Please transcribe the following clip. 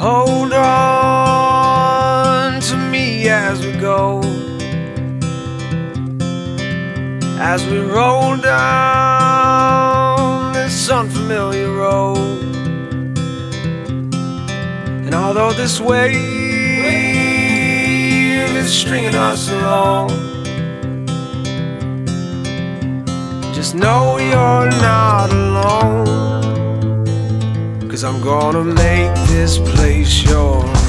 Hold on to me as we go. As we roll down this unfamiliar road. And although this wave is stringing us along, just know you're not alone. Cause I'm gonna make this place yours.